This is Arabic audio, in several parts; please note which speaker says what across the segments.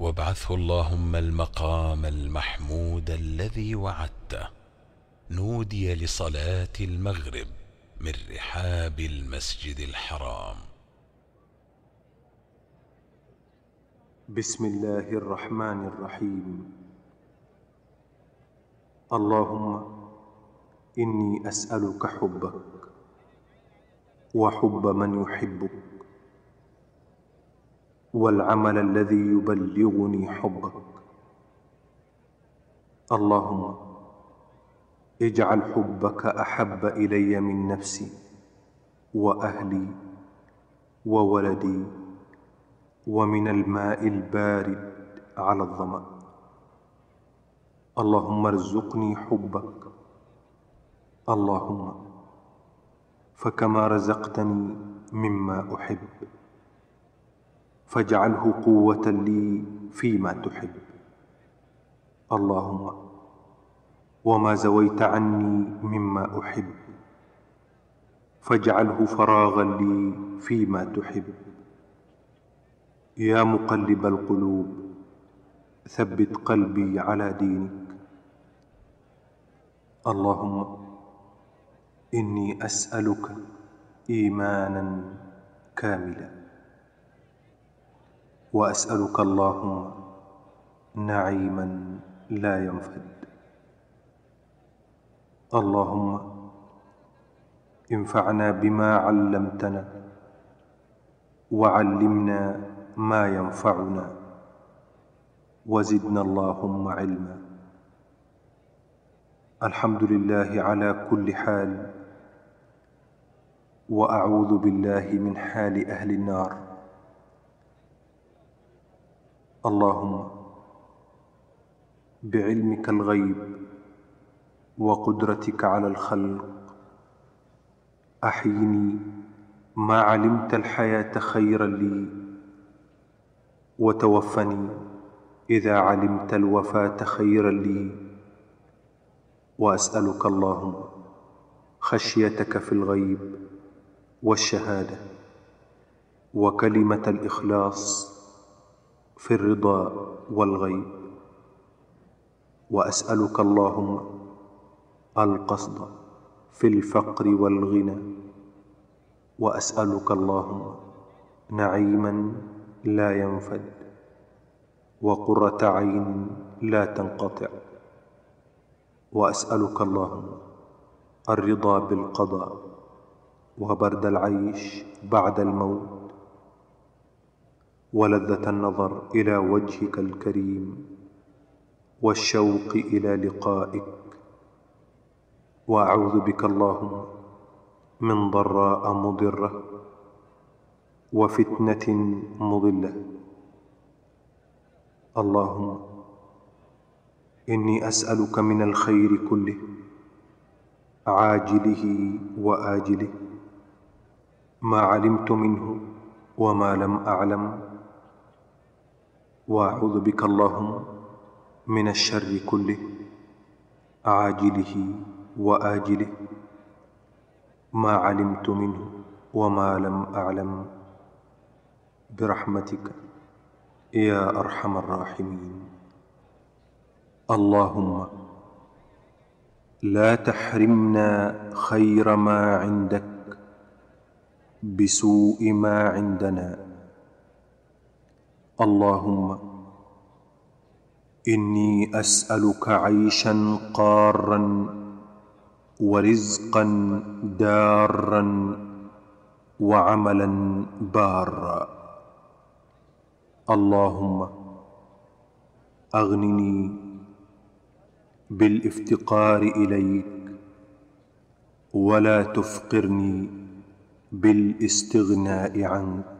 Speaker 1: وابعثه اللهم المقام المحمود الذي وعدته. نودي لصلاة المغرب من رحاب المسجد الحرام.
Speaker 2: بسم الله الرحمن الرحيم. اللهم إني أسألك حبك وحب من يحبك. والعمل الذي يبلغني حبك. اللهم اجعل حبك أحب إلي من نفسي وأهلي وولدي ومن الماء البارد على الظمأ. اللهم ارزقني حبك. اللهم فكما رزقتني مما أحب. فاجعله قوة لي فيما تحب. اللهم وما زويت عني مما أحب. فاجعله فراغا لي فيما تحب. يا مقلب القلوب ثبت قلبي على دينك. اللهم إني أسألك إيمانا كاملا. وأسألك اللهم نعيما لا ينفد. اللهم انفعنا بما علمتنا وعلمنا ما ينفعنا وزدنا اللهم علما. الحمد لله على كل حال وأعوذ بالله من حال أهل النار. اللهم بعلمك الغيب وقدرتك على الخلق. أحيني ما علمت الحياة خيرا لي وتوفني إذا علمت الوفاة خيرا لي. وأسألك اللهم خشيتك في الغيب والشهادة وكلمة الإخلاص في الرضا والغيب وأسألك اللهم القصد في الفقر والغنى وأسألك اللهم نعيما لا ينفد وقرة عين لا تنقطع وأسألك اللهم الرضا بالقضاء وبرد العيش بعد الموت. ولذة النظر إلى وجهك الكريم والشوق إلى لقائك. وأعوذ بك اللهم من ضراء مضرة وفتنة مضلة. اللهم إني أسألك من الخير كله عاجله وآجله. ما علمت منه وما لم أعلم. وأعوذ بك اللهم من الشر كله عاجله وآجله ما علمت منه وما لم أعلم. برحمتك يا أرحم الراحمين. اللهم لا تحرمنا خير ما عندك بسوء ما عندنا. اللهم إني أسألك عيشا قارا ورزقا دارا وعملا بارا. اللهم أغنني بالإفتقار إليك ولا تفقرني بالإستغناء عنك.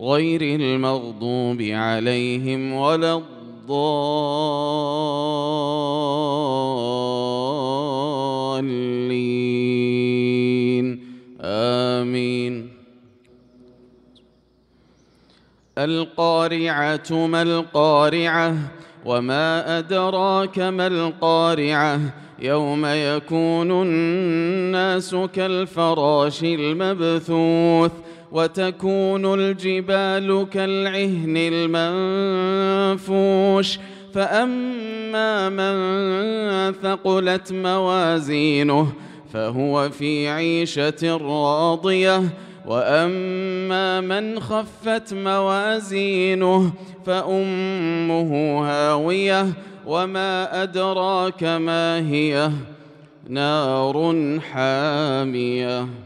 Speaker 3: غير المغضوب عليهم ولا الضالين. آمين. القارعة ما القارعة وما أدراك ما القارعة يوم يكون الناس كالفراش المبثوث وتكون الجبال كالعهن المنفوش. فأما من ثقلت موازينه فهو في عيشة راضية. وأما من خفت موازينه فأمه هاوية. وما أدراك ما هي نار حامية.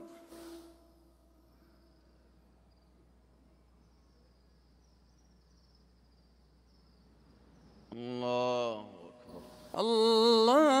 Speaker 3: الله أكبر
Speaker 4: الله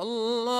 Speaker 4: Allah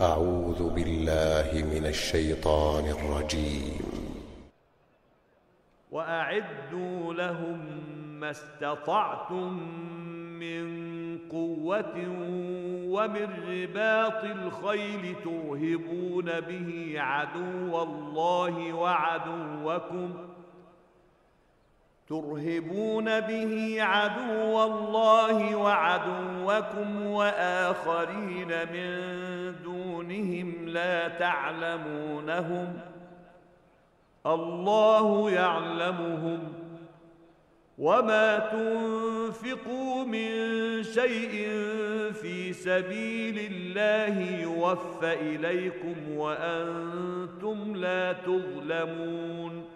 Speaker 5: أعوذ بالله من الشيطان الرجيم.
Speaker 6: وأعدوا لهم ما استطعتم من قوة ومن رباط الخيل ترهبون به عدو الله وعدوكم ترهبون به عدو الله وعدوكم وآخرين من دونهم لا تعلمونهم الله يعلمهم وما تنفقوا من شيء في سبيل الله يوفى إليكم وأنتم لا تظلمون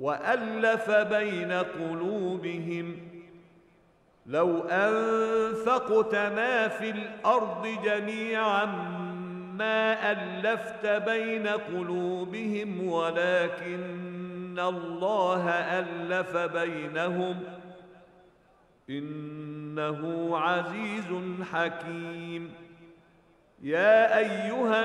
Speaker 6: وألف بين قلوبهم لو أنفقت ما في الأرض جميعا ما ألفت بين قلوبهم ولكن الله ألف بينهم. إنه عزيز حكيم. يا أيها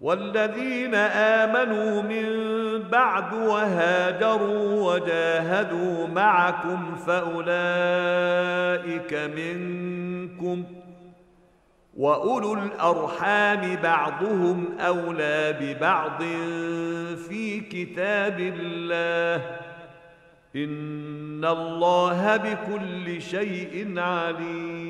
Speaker 6: والذين آمنوا من بعد وهاجروا وجاهدوا معكم فأولئك منكم وأولو الأرحام بعضهم أولى ببعض في كتاب الله إن الله بكل شيء عليم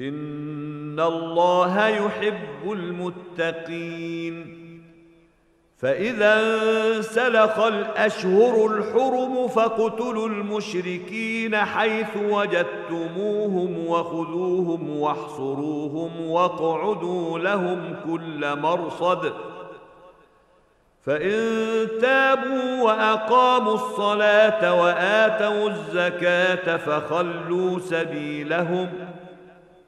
Speaker 6: إن الله يحب المتقين. فإذا انسلخ الأشهر الحرم فاقتلوا المشركين حيث وجدتموهم وخذوهم واحصروهم واقعدوا لهم كل مرصد. فإن تابوا وأقاموا الصلاة وآتوا الزكاة فخلوا سبيلهم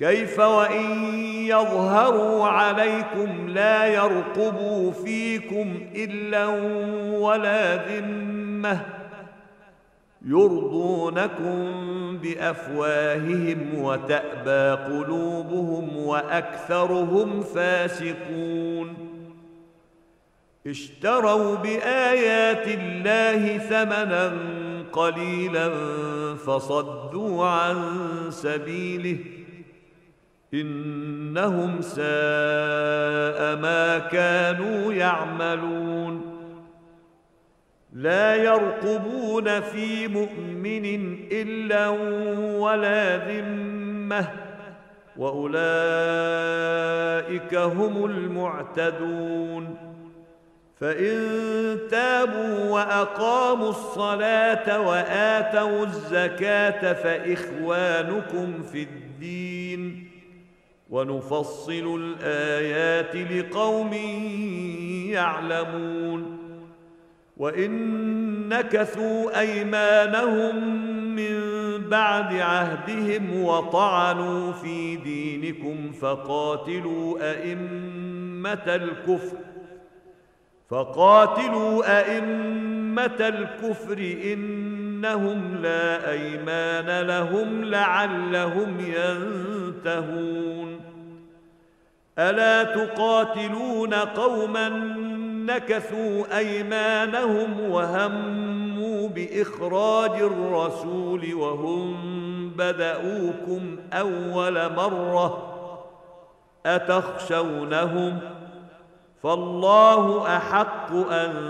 Speaker 6: كيف وإن يظهروا عليكم لا يرقبوا فيكم إلا ولا ذمة يرضونكم بأفواههم وتأبى قلوبهم وأكثرهم فاسقون اشتروا بآيات الله ثمنا قليلا فصدوا عن سبيله إنهم ساء ما كانوا يعملون. لا يرقبون في مؤمن إلا ولا ذمة وأولئك هم المعتدون. فإن تابوا وأقاموا الصلاة وآتوا الزكاة فإخوانكم في الدين. ونفصل الآيات لقوم يعلمون. وإن نكثوا أيمانهم من بعد عهدهم وطعنوا في دينكم فقاتلوا أئمة الكفر فقاتلوا أئمة الكفر إنهم لا أيمان لهم لعلهم ينتهون. ألا تقاتلون قوما نكثوا أيمانهم وهموا بإخراج الرسول وهم بدأوكم أول مرة أتخشونهم فالله أحق أن